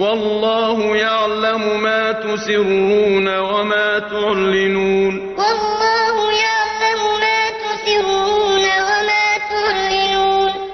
وَاللَّهُ يَعْلَمُ مَا تُسِرُّونَ وَمَا تُعْلِنُونَ.